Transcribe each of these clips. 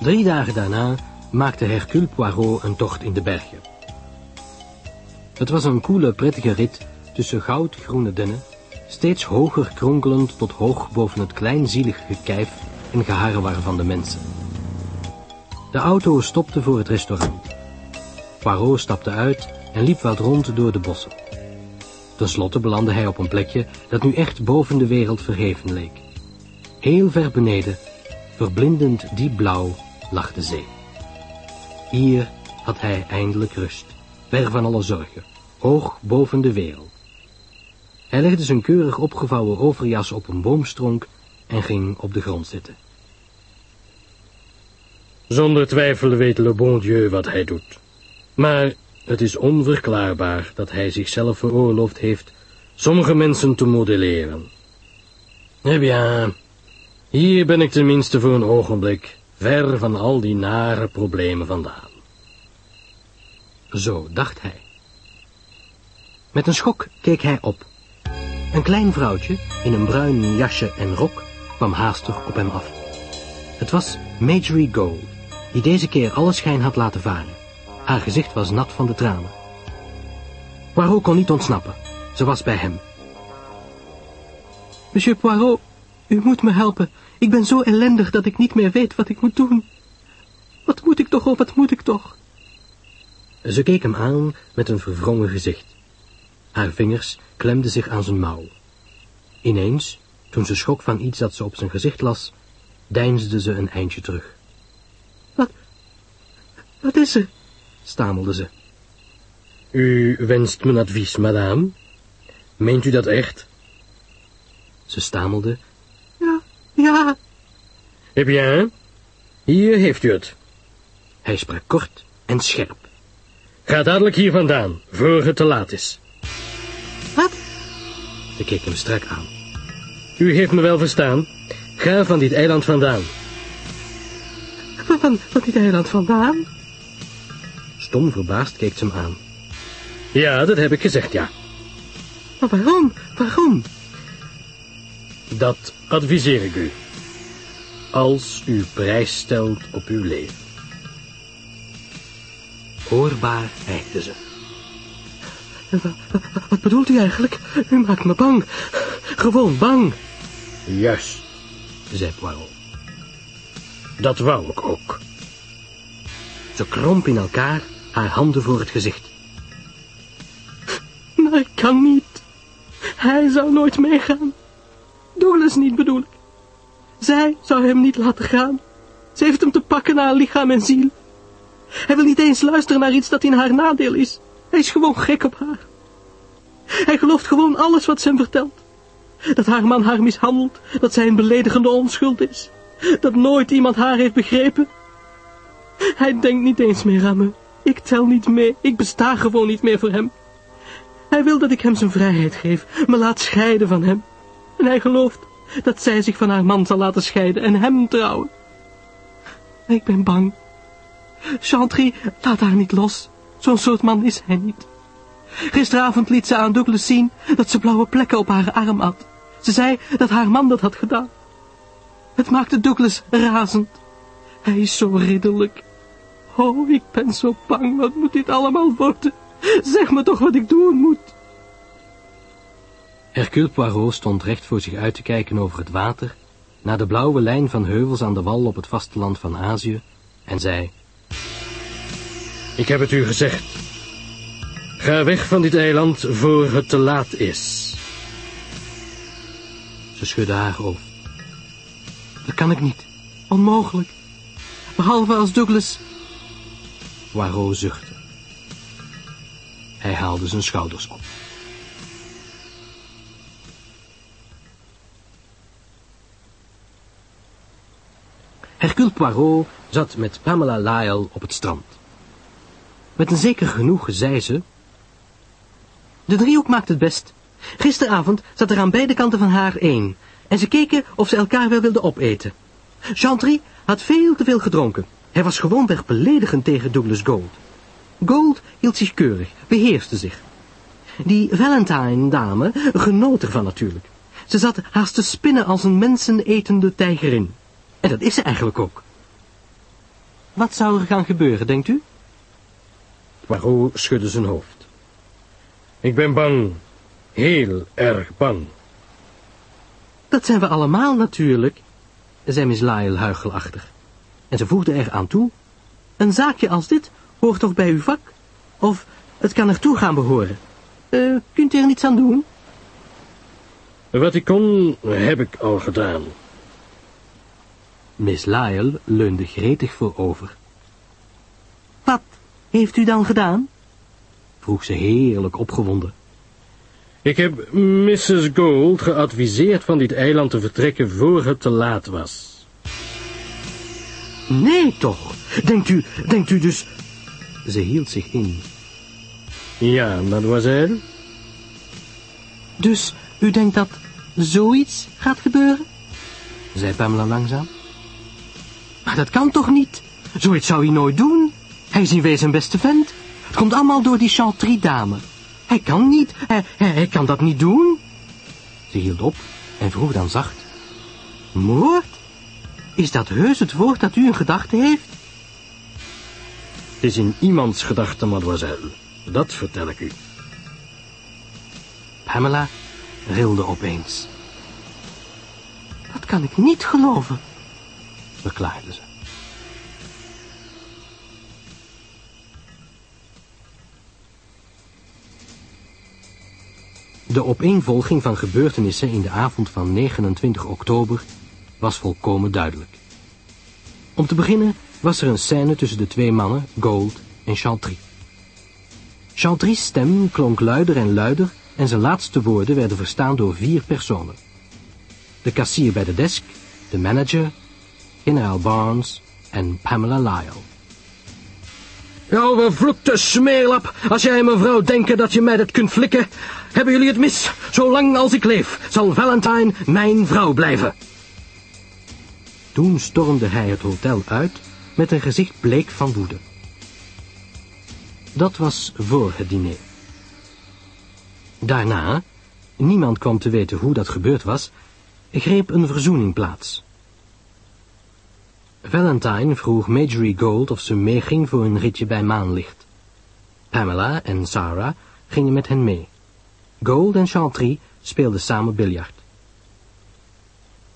Drie dagen daarna maakte Hercule Poirot een tocht in de bergen. Het was een koele, prettige rit tussen goudgroene dennen, steeds hoger kronkelend tot hoog boven het kleinzielige gekijf en geharrewar van de mensen. De auto stopte voor het restaurant. Poirot stapte uit en liep wat rond door de bossen. Ten slotte belandde hij op een plekje dat nu echt boven de wereld verheven leek. Heel ver beneden, verblindend diep blauw, de zee. Hier had hij eindelijk rust, ver van alle zorgen, hoog boven de wereld. Hij legde zijn keurig opgevouwen overjas op een boomstronk en ging op de grond zitten. Zonder twijfel weet le bon Dieu wat hij doet. Maar het is onverklaarbaar dat hij zichzelf veroorloofd heeft sommige mensen te modelleren. Eh bien, hier ben ik tenminste voor een ogenblik ver van al die nare problemen vandaan. Zo dacht hij. Met een schok keek hij op. Een klein vrouwtje in een bruin jasje en rok kwam haastig op hem af. Het was Majorie Gold, die deze keer alle schijn had laten varen. Haar gezicht was nat van de tranen. Poirot kon niet ontsnappen. Ze was bij hem. Monsieur Poirot, u moet me helpen. Ik ben zo ellendig dat ik niet meer weet wat ik moet doen. Wat moet ik toch, oh, wat moet ik toch? Ze keek hem aan met een verwrongen gezicht. Haar vingers klemden zich aan zijn mouw. Ineens, toen ze schrok van iets dat ze op zijn gezicht las, deinsde ze een eindje terug. Wat, wat is er? stamelde ze. U wenst mijn advies, madame? Meent u dat echt? Ze stamelde. Ja. Eh bien, hier heeft u het. Hij sprak kort en scherp. Ga dadelijk hier vandaan, voor het te laat is. Wat? Ze keek hem strak aan. U heeft me wel verstaan. Ga van dit eiland vandaan. Van, van dit eiland vandaan? Stom verbaasd keek ze hem aan. Ja, dat heb ik gezegd, ja. Maar waarom? Waarom? Dat adviseer ik u. Als u prijs stelt op uw leven. Hoorbaar hijgde ze. Wat bedoelt u eigenlijk? U maakt me bang. Gewoon bang. Juist, zei Poirot. Dat wou ik ook. Ze kromp in elkaar, haar handen voor het gezicht. Maar ik kan niet. Hij zou nooit meegaan. Douglas niet bedoel ik. Zij zou hem niet laten gaan. Ze heeft hem te pakken naar lichaam en ziel. Hij wil niet eens luisteren naar iets dat in haar nadeel is. Hij is gewoon gek op haar. Hij gelooft gewoon alles wat ze hem vertelt. Dat haar man haar mishandelt, dat zij een beledigende onschuld is. Dat nooit iemand haar heeft begrepen. Hij denkt niet eens meer aan me. Ik tel niet mee, ik besta gewoon niet meer voor hem. Hij wil dat ik hem zijn vrijheid geef, me laat scheiden van hem. En hij gelooft dat zij zich van haar man zal laten scheiden en hem trouwen. Ik ben bang. Chantry, laat haar niet los. Zo'n soort man is hij niet. Gisteravond liet ze aan Douglas zien dat ze blauwe plekken op haar arm had. Ze zei dat haar man dat had gedaan. Het maakte Douglas razend. Hij is zo ridderlijk. Oh, ik ben zo bang. Wat moet dit allemaal worden? Zeg me toch wat ik doen moet. Hercule Poirot stond recht voor zich uit te kijken over het water, naar de blauwe lijn van heuvels aan de wal op het vasteland van Azië, en zei... Ik heb het u gezegd. Ga weg van dit eiland voor het te laat is. Ze schudde haar hoofd. Dat kan ik niet. Onmogelijk. Behalve als Douglas... Poirot zuchtte. Hij haalde zijn schouders op. Hercule Poirot zat met Pamela Lyle op het strand. Met een zeker genoegen zei ze... De driehoek maakt het best. Gisteravond zat er aan beide kanten van haar één... en ze keken of ze elkaar wel wilden opeten. Chantry had veel te veel gedronken. Hij was gewoonweg beledigend tegen Douglas Gold. Gold hield zich keurig, beheerste zich. Die Valentine-dame genoot ervan natuurlijk. Ze zat haast te spinnen als een mensenetende tijgerin. En dat is ze eigenlijk ook. Wat zou er gaan gebeuren, denkt u? Poirot schudde zijn hoofd. Ik ben bang. Heel erg bang. Dat zijn we allemaal natuurlijk, zei Miss Lyle huichelachtig. En ze voegde er aan toe. Een zaakje als dit hoort toch bij uw vak? Of het kan ertoe gaan behoren. Uh, kunt u er niets aan doen? Wat ik kon, heb ik al gedaan. Miss Lyle leunde gretig voorover. Wat heeft u dan gedaan? vroeg ze heerlijk opgewonden. Ik heb Mrs. Gold geadviseerd van dit eiland te vertrekken voor het te laat was. Nee, toch? Denkt u, denkt u dus... Ze hield zich in. Ja, mademoiselle. Dus u denkt dat zoiets gaat gebeuren? zei Pamela langzaam. Maar dat kan toch niet? Zoiets zou hij nooit doen. Hij is in wezen een beste vent. Het komt allemaal door die Chantry-dame. Hij kan niet, hij, hij, kan dat niet doen. Ze hield op en vroeg dan zacht. Moord? Is dat heus het woord dat u in gedachten heeft? Het is in iemands gedachten, mademoiselle. Dat vertel ik u. Pamela rilde opeens. Dat kan ik niet geloven, verklaarde ze. De opeenvolging van gebeurtenissen in de avond van 29 oktober was volkomen duidelijk. Om te beginnen was er een scène tussen de twee mannen, Gold en Chantry. Chantry's stem klonk luider en luider en zijn laatste woorden werden verstaan door vier personen. De kassier bij de desk, de manager, generaal Barnes en Pamela Lyle. Jouw vervloekte smeerlap, als jij en mevrouw denken dat je mij dat kunt flikken, hebben jullie het mis. Zolang als ik leef, zal Valentine mijn vrouw blijven. Toen stormde hij het hotel uit met een gezicht bleek van woede. Dat was voor het diner. Daarna, niemand kwam te weten hoe dat gebeurd was, greep een verzoening plaats. Valentine vroeg Majorie Gold of ze meeging voor een ritje bij maanlicht. Pamela en Sarah gingen met hen mee. Gold en Chantry speelden samen biljart.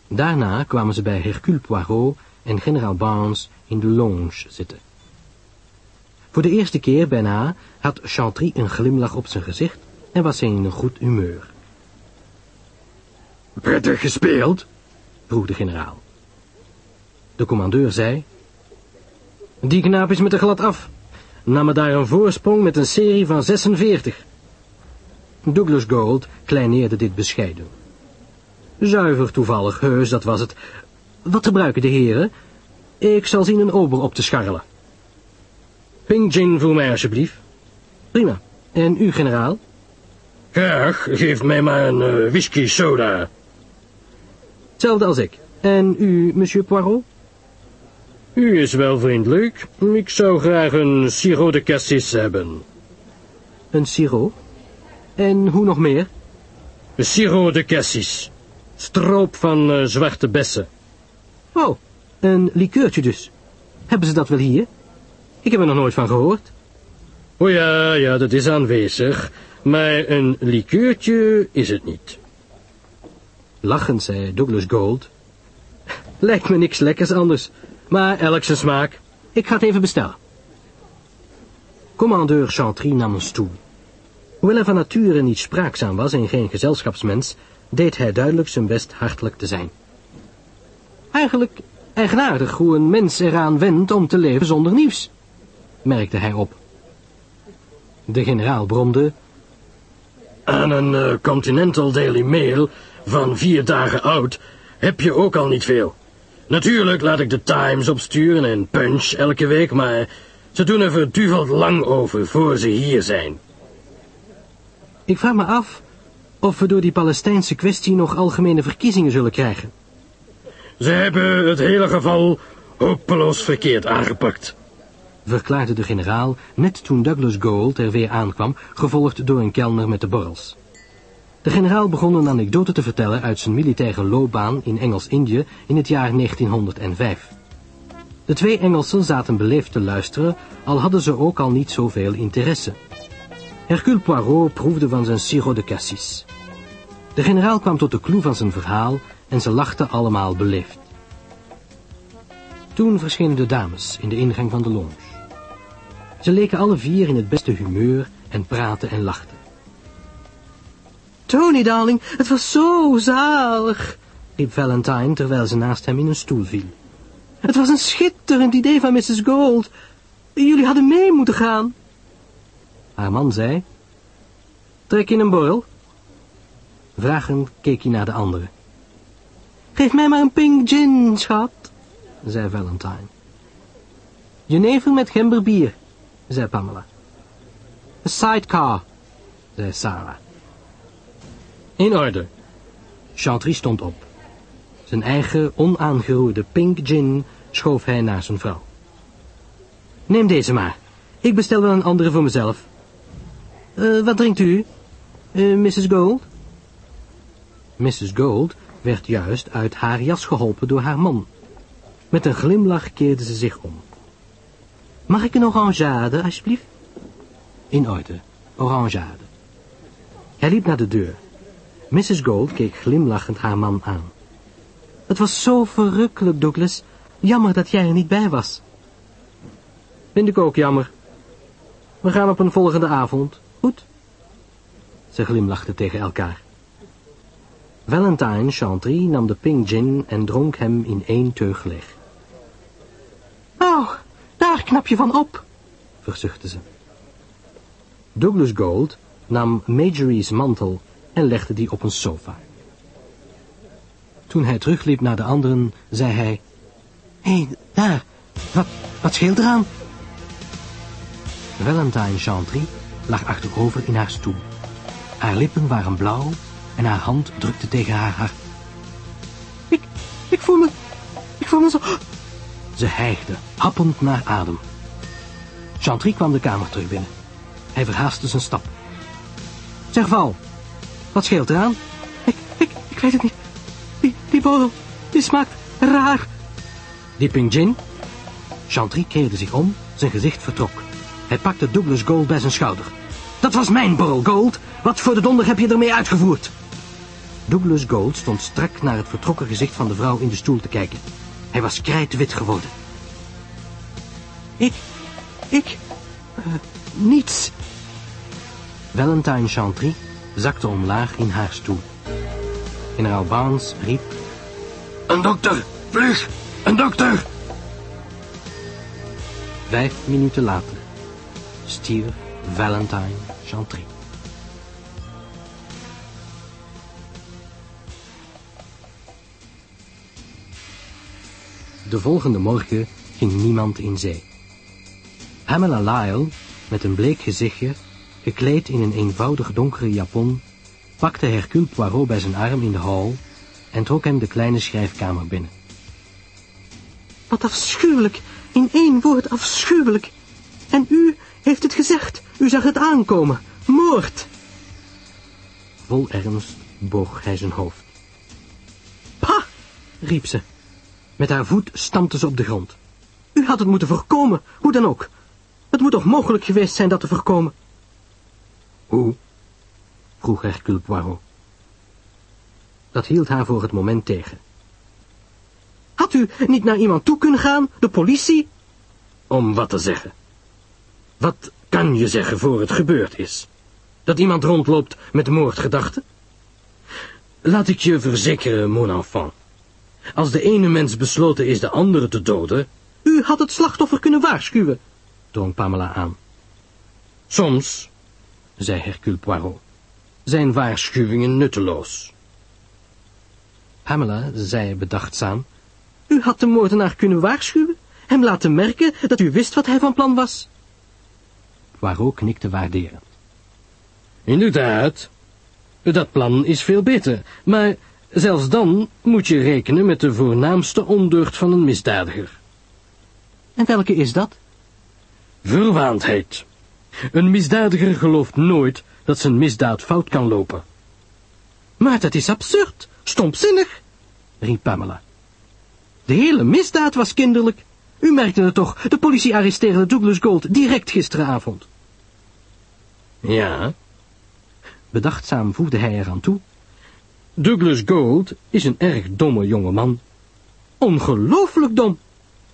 Daarna kwamen ze bij Hercule Poirot en generaal Barnes in de lounge zitten. Voor de eerste keer bijna had Chantry een glimlach op zijn gezicht en was hij in een goed humeur. Prettig gespeeld? vroeg de generaal. De commandeur zei... Die knaap is met de glad af. Nam me daar een voorsprong met een serie van 46. Douglas Gold kleineerde dit bescheiden. Zuiver toevallig, heus, dat was het. Wat gebruiken de heren? Ik zal zien een ober op te scharrelen. Pink gin voor mij, alsjeblieft. Prima. En u, generaal? Graag, geef mij maar een uh, whisky soda. Hetzelfde als ik. En u, monsieur Poirot? U is wel vriendelijk. Ik zou graag een sirop de cassis hebben. Een sirop? En hoe nog meer? Een sirop de cassis. Stroop van uh, zwarte bessen. Oh, een likeurtje dus. Hebben ze dat wel hier? Ik heb er nog nooit van gehoord. Oh ja, ja, dat is aanwezig. Maar een likeurtje is het niet. Lachend zei Douglas Gold. Lijkt me niks lekkers anders. Maar elk zijn smaak. Ik ga het even bestellen. Commandeur Chantry nam een stoel. Hoewel hij van nature niet spraakzaam was en geen gezelschapsmens, deed hij duidelijk zijn best hartelijk te zijn. Eigenlijk eigenaardig hoe een mens eraan wendt om te leven zonder nieuws, merkte hij op. De generaal bromde... Aan een uh, Continental Daily Mail van vier dagen oud heb je ook al niet veel. Natuurlijk laat ik de Times opsturen en Punch elke week, maar ze doen er verduveld lang over voor ze hier zijn. Ik vraag me af of we door die Palestijnse kwestie nog algemene verkiezingen zullen krijgen. Ze hebben het hele geval hopeloos verkeerd aangepakt. Verklaarde de generaal net toen Douglas Gold er weer aankwam, gevolgd door een kelner met de borrels. De generaal begon een anekdote te vertellen uit zijn militaire loopbaan in Engels-Indië in het jaar 1905. De twee Engelsen zaten beleefd te luisteren, al hadden ze ook al niet zoveel interesse. Hercule Poirot proefde van zijn sirop de cassis. De generaal kwam tot de clou van zijn verhaal en ze lachten allemaal beleefd. Toen verschenen de dames in de ingang van de lounge. Ze leken alle vier in het beste humeur en praten en lachten. Tony, darling, het was zo zalig, riep Valentine terwijl ze naast hem in een stoel viel. Het was een schitterend idee van Mrs. Gold. Jullie hadden mee moeten gaan. Haar man zei, trek je een borrel? Vragend keek hij naar de anderen. Geef mij maar een pink gin, schat, zei Valentine. Jenever met gemberbier, zei Pamela. A sidecar, zei Sarah. In orde. Chantry stond op. Zijn eigen onaangeroerde pink gin schoof hij naar zijn vrouw. Neem deze maar. Ik bestel wel een andere voor mezelf. Uh, wat drinkt u, eh, Mrs. Gold? Mrs. Gold werd juist uit haar jas geholpen door haar man. Met een glimlach keerde ze zich om. Mag ik een orangeade, alsjeblieft? In orde, orangeade. Hij liep naar de deur. Mrs. Gold keek glimlachend haar man aan. Het was zo verrukkelijk, Douglas. Jammer dat jij er niet bij was. Vind ik ook jammer. We gaan op een volgende avond, goed? Ze glimlachten tegen elkaar. Valentine Chantry nam de pink gin en dronk hem in één teug leeg. Oh, daar knap je van op, verzuchtte ze. Douglas Gold nam Majory's mantel en legde die op een sofa. Toen hij terugliep naar de anderen, zei hij... Hé, hey, daar, wat, wat scheelt eraan? Valentine Chantry lag achterover in haar stoel. Haar lippen waren blauw en haar hand drukte tegen haar hart. Ik, ik voel me, ik voel me zo... Ze hijgde, happend naar adem. Chantry kwam de kamer terug binnen. Hij verhaastte zijn stap. Zeg Val, wat scheelt eraan? Ik, ik, ik weet het niet. Die, die borrel, die smaakt raar. Die pink gin? Chantry keerde zich om, zijn gezicht vertrok. Hij pakte Douglas Gold bij zijn schouder. Dat was mijn borrel, Gold. Wat voor de donder heb je ermee uitgevoerd? Douglas Gold stond strak naar het vertrokken gezicht van de vrouw in de stoel te kijken. Hij was krijtwit geworden. Ik, ik, uh, niets. Valentine Chantry zakte omlaag in haar stoel. Generaal Barnes riep... Een dokter! Vlug! Een dokter! Vijf minuten later stierf Valentine Chantry. De volgende morgen ging niemand in zee. Pamela Lyle, met een bleek gezichtje, gekleed in een eenvoudig donkere japon, pakte Hercule Poirot bij zijn arm in de hal en trok hem de kleine schrijfkamer binnen. Wat afschuwelijk, in één woord afschuwelijk. En u heeft het gezegd, u zag het aankomen, moord. Vol ernst boog hij zijn hoofd. Pa, riep ze. Met haar voet stampte ze op de grond. U had het moeten voorkomen, hoe dan ook. Het moet toch mogelijk geweest zijn dat te voorkomen? Hoe? vroeg Hercule Poirot. Dat hield haar voor het moment tegen. Had u niet naar iemand toe kunnen gaan, de politie? Om wat te zeggen? Wat kan je zeggen voor het gebeurd is? Dat iemand rondloopt met moordgedachten? Laat ik je verzekeren, mon enfant. Als de ene mens besloten is de andere te doden... U had het slachtoffer kunnen waarschuwen, drong Pamela aan. Soms, zei Hercule Poirot, zijn waarschuwingen nutteloos. Pamela zei bedachtzaam... U had de moordenaar kunnen waarschuwen, hem laten merken dat u wist wat hij van plan was. Poirot knikte waarderend. Inderdaad, dat plan is veel beter, maar zelfs dan moet je rekenen met de voornaamste ondeugd van een misdadiger. En welke is dat? Verwaandheid. Een misdadiger gelooft nooit dat zijn misdaad fout kan lopen. Maar dat is absurd, stompzinnig, riep Pamela. De hele misdaad was kinderlijk. U merkte het toch, de politie arresteerde Douglas Gold direct gisteravond. Ja, Bedachtzaam voegde hij eraan toe. Douglas Gold is een erg domme jongeman. Ongelooflijk dom.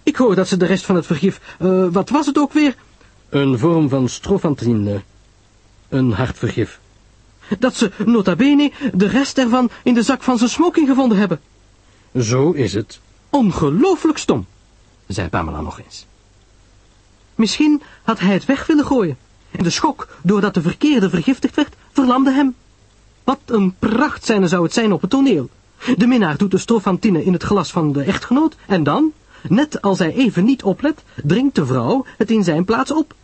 Ik hoor dat ze de rest van het vergif, eh, wat was het ook weer? Een vorm van strofantine. Een hartvergif. Dat ze, nota bene, de rest ervan in de zak van zijn smoking gevonden hebben. Zo is het. Ongelooflijk stom, zei Pamela nog eens. Misschien had hij het weg willen gooien. En de schok, doordat de verkeerde vergiftigd werd, verlamde hem. Wat een prachtscène zou het zijn op het toneel. De minnaar doet de strofantine in het glas van de echtgenoot en dan, net als hij even niet oplet, drinkt de vrouw het in zijn plaats op.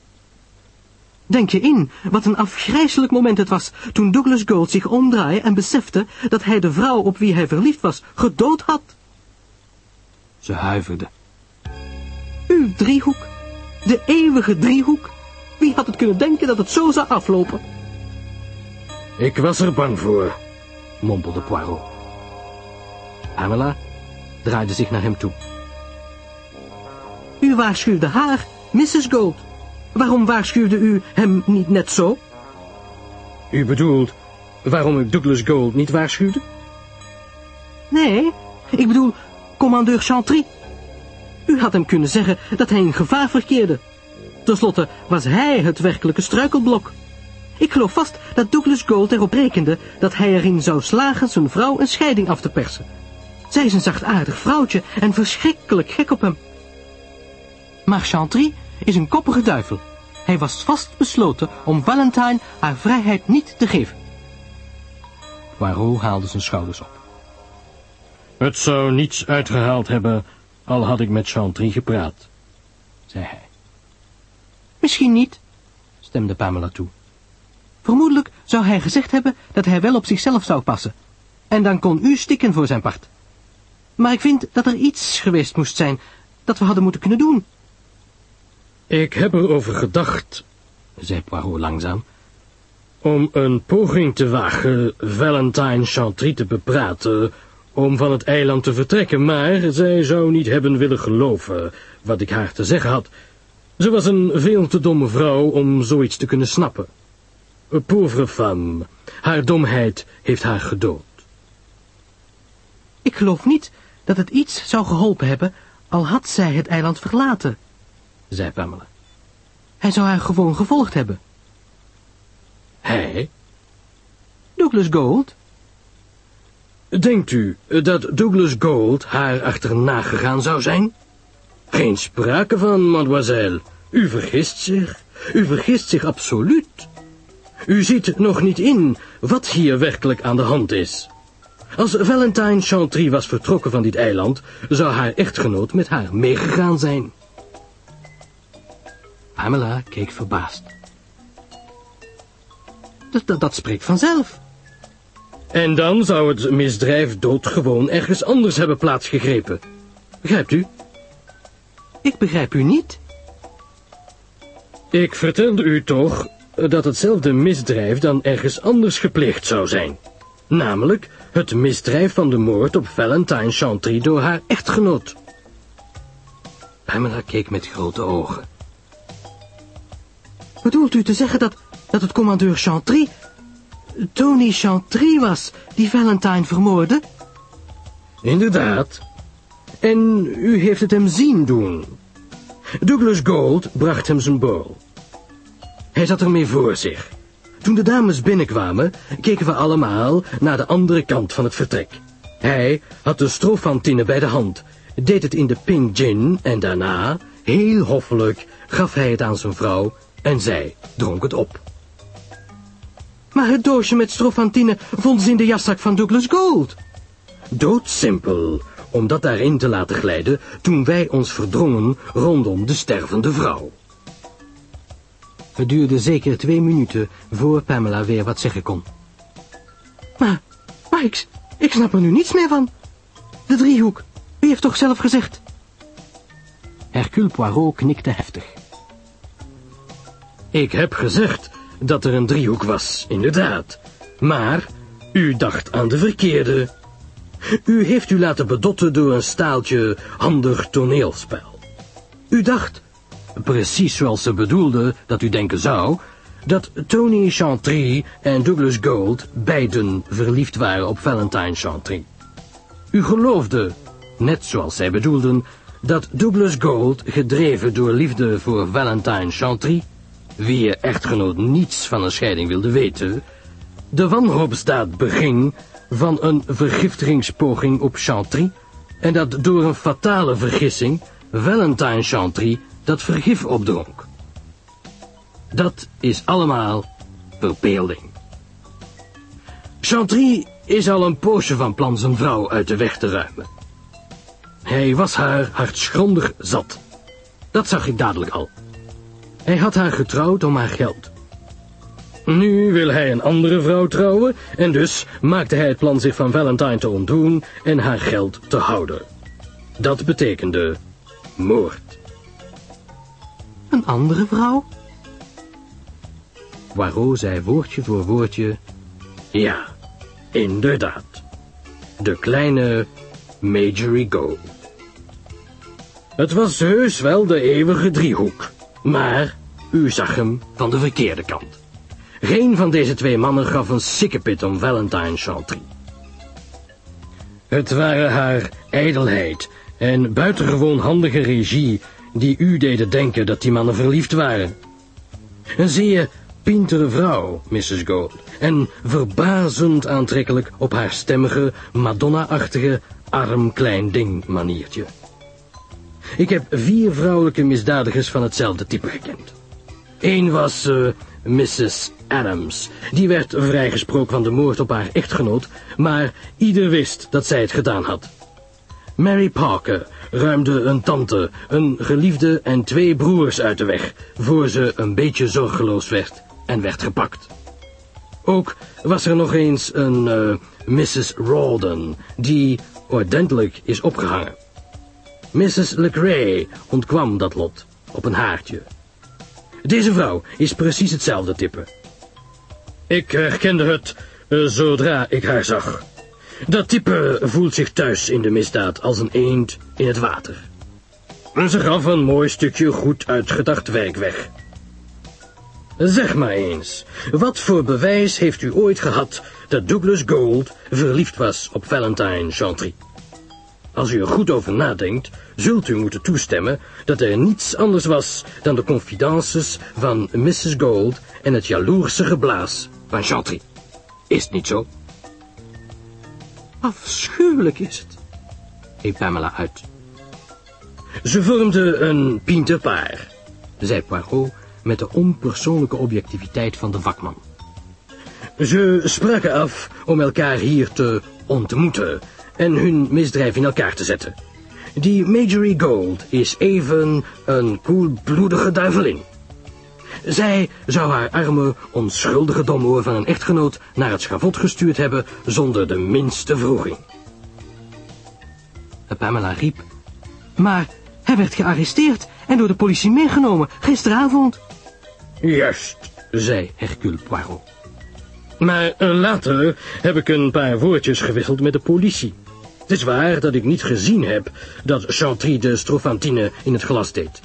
Denk je in wat een afgrijselijk moment het was toen Douglas Gold zich omdraaide en besefte dat hij de vrouw op wie hij verliefd was gedood had. Ze huiverde. Uw driehoek, de eeuwige driehoek. Wie had het kunnen denken dat het zo zou aflopen? Ik was er bang voor. mompelde Poirot. Pamela draaide zich naar hem toe. U waarschuwde haar, Mrs. Gold. Waarom waarschuwde u hem niet net zo? U bedoelt waarom ik Douglas Gold niet waarschuwde? Nee, ik bedoel commandeur Chantry. U had hem kunnen zeggen dat hij in gevaar verkeerde. Ten slotte was hij het werkelijke struikelblok. Ik geloof vast dat Douglas Gold erop rekende dat hij erin zou slagen zijn vrouw een scheiding af te persen. Zij is een zachtaardig vrouwtje en verschrikkelijk gek op hem. Maar Chantry is een koppige duivel. Hij was vast besloten om Valentine haar vrijheid niet te geven. Poirot haalde zijn schouders op. Het zou niets uitgehaald hebben, al had ik met Chantry gepraat, zei hij. Misschien niet, stemde Pamela toe. Vermoedelijk zou hij gezegd hebben dat hij wel op zichzelf zou passen. En dan kon u stikken voor zijn part. Maar ik vind dat er iets geweest moest zijn dat we hadden moeten kunnen doen. Ik heb erover gedacht, zei Poirot langzaam, om een poging te wagen Valentine Chantry te bepraten om van het eiland te vertrekken, maar zij zou niet hebben willen geloven wat ik haar te zeggen had. Ze was een veel te domme vrouw om zoiets te kunnen snappen. Pauvre femme, haar domheid heeft haar gedood. Ik geloof niet dat het iets zou geholpen hebben, al had zij het eiland verlaten, zei Pamela. Hij zou haar gewoon gevolgd hebben. Hij? Douglas Gold? Denkt u dat Douglas Gold haar achterna gegaan zou zijn? Geen sprake van, mademoiselle. U vergist zich. U vergist zich absoluut. U ziet nog niet in wat hier werkelijk aan de hand is. Als Valentine Chantry was vertrokken van dit eiland, zou haar echtgenoot met haar meegegaan zijn. Pamela keek verbaasd. Dat, dat, spreekt vanzelf. En dan zou het misdrijf doodgewoon ergens anders hebben plaatsgegrepen. Begrijpt u? Ik begrijp u niet. Ik vertelde u toch dat hetzelfde misdrijf dan ergens anders gepleegd zou zijn. Namelijk het misdrijf van de moord op Valentine Chantry door haar echtgenoot. Pamela keek met grote ogen. Bedoelt u te zeggen dat, dat het commandeur Chantry, Tony Chantry was, die Valentine vermoordde? Inderdaad. En u heeft het hem zien doen. Douglas Gold bracht hem zijn bol. Hij zat ermee voor zich. Toen de dames binnenkwamen, keken we allemaal naar de andere kant van het vertrek. Hij had de strofantine bij de hand, deed het in de pink gin en daarna, heel hoffelijk, gaf hij het aan zijn vrouw en zij dronk het op. Maar het doosje met strofantine vonden ze in de jaszak van Douglas Gold. Doodsimpel, om dat daarin te laten glijden toen wij ons verdrongen rondom de stervende vrouw. Het duurde zeker twee minuten voor Pamela weer wat zeggen kon. Maar, maar ik, ik snap er nu niets meer van. De driehoek, u heeft toch zelf gezegd? Hercule Poirot knikte heftig. Ik heb gezegd dat er een driehoek was, inderdaad. Maar u dacht aan de verkeerde. U heeft u laten bedotten door een staaltje handig toneelspel. U dacht, precies zoals ze bedoelde dat u denken zou, dat Tony Chantry en Douglas Gold beiden verliefd waren op Valentine Chantry. U geloofde, net zoals zij bedoelden, dat Douglas Gold, gedreven door liefde voor Valentine Chantry, wie echtgenoot niets van een scheiding wilde weten, de wanhoopsdaad beging van een vergiftigingspoging op Chantry en dat door een fatale vergissing Valentine Chantry dat vergif opdronk. Dat is allemaal verbeelding. Chantry is al een poosje van plan zijn vrouw uit de weg te ruimen. Hij was haar hartschrondig zat. Dat zag ik dadelijk al. Hij had haar getrouwd om haar geld. Nu wil hij een andere vrouw trouwen en dus maakte hij het plan zich van Valentine te ontdoen en haar geld te houden. Dat betekende moord. Een andere vrouw? Poirot zei woordje voor woordje, ja, inderdaad. De kleine Majorie Gold. Het was heus wel de eeuwige driehoek, maar u zag hem van de verkeerde kant. Geen van deze twee mannen gaf een sikkepit om Valentine Chantry. Het waren haar ijdelheid en buitengewoon handige regie die u deden denken dat die mannen verliefd waren. Een zeer pintere vrouw, Mrs. Gold, en verbazend aantrekkelijk op haar stemmige, Madonna-achtige, arm klein ding maniertje. Ik heb vier vrouwelijke misdadigers van hetzelfde type gekend. Eén was uh, Mrs. Adams. Die werd vrijgesproken van de moord op haar echtgenoot, maar ieder wist dat zij het gedaan had. Mary Parker ruimde een tante, een geliefde en twee broers uit de weg, voor ze een beetje zorgeloos werd en werd gepakt. Ook was er nog eens een uh, Mrs. Rawdon, die ordentelijk is opgehangen. Mrs. LeGray ontkwam dat lot op een haartje. Deze vrouw is precies hetzelfde type. Ik herkende het uh, zodra ik haar zag. Dat type voelt zich thuis in de misdaad als een eend in het water. Ze gaf een mooi stukje goed uitgedacht werk weg. Zeg maar eens, wat voor bewijs heeft u ooit gehad dat Douglas Gold verliefd was op Valentine Chantry? Als u er goed over nadenkt, zult u moeten toestemmen dat er niets anders was dan de confidences van Mrs. Gold en het jaloerse geblaas van Chantry. Is het niet zo? Afschuwelijk is het, riep Pamela uit. Ze vormden een pinterpaar, zei Poirot met de onpersoonlijke objectiviteit van de vakman. Ze spraken af om elkaar hier te ontmoeten en hun misdrijf in elkaar te zetten. Die Majorie Gold is even een koelbloedige duivelin. Zij zou haar arme, onschuldige domoor van een echtgenoot naar het schavot gestuurd hebben zonder de minste vroeging. Pamela riep, maar hij werd gearresteerd en door de politie meegenomen gisteravond. Juist, zei Hercule Poirot. Maar uh, later heb ik een paar woordjes gewisseld met de politie. Het is waar dat ik niet gezien heb dat Chantry de strofantine in het glas deed.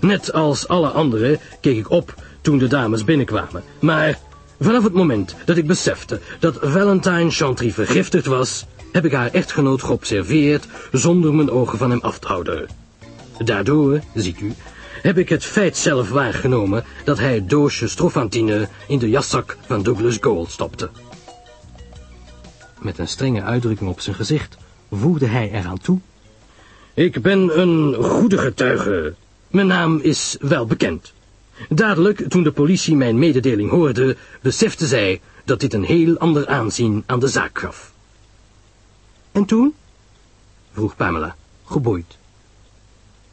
Net als alle anderen keek ik op toen de dames binnenkwamen. Maar vanaf het moment dat ik besefte dat Valentine Chantry vergiftigd was, heb ik haar echtgenoot geobserveerd zonder mijn ogen van hem af te houden. Daardoor, ziet u, heb ik het feit zelf waargenomen dat hij het doosje strofantine in de jaszak van Douglas Gold stopte. Met een strenge uitdrukking op zijn gezicht voegde hij eraan toe. Ik ben een goede getuige. Mijn naam is wel bekend. Dadelijk, toen de politie mijn mededeling hoorde, besefte zij dat dit een heel ander aanzien aan de zaak gaf. En toen? vroeg Pamela, geboeid.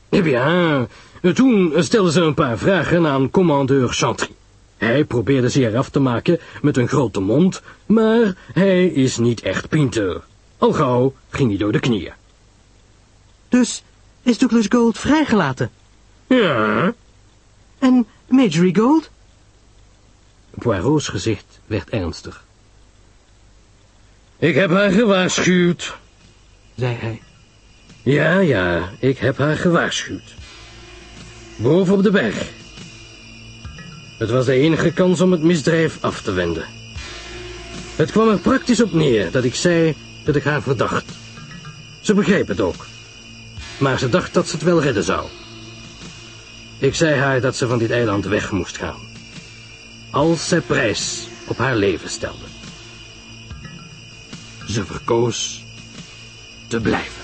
Eh bien, toen stelde ze een paar vragen aan commandeur Chantry. Hij probeerde ze eraf te maken met een grote mond, maar hij is niet echt pinter. Al gauw ging hij door de knieën. Dus is Douglas Gold vrijgelaten? Ja. En Majorie Gold? Poirot's gezicht werd ernstig. Ik heb haar gewaarschuwd, zei hij. Ja, ja, ik heb haar gewaarschuwd. Boven op de berg. Het was de enige kans om het misdrijf af te wenden. Het kwam er praktisch op neer dat ik zei dat ik haar verdacht. Ze begreep het ook. Maar ze dacht dat ze het wel redden zou. Ik zei haar dat ze van dit eiland weg moest gaan. Als zij prijs op haar leven stelde. Ze verkoos te blijven.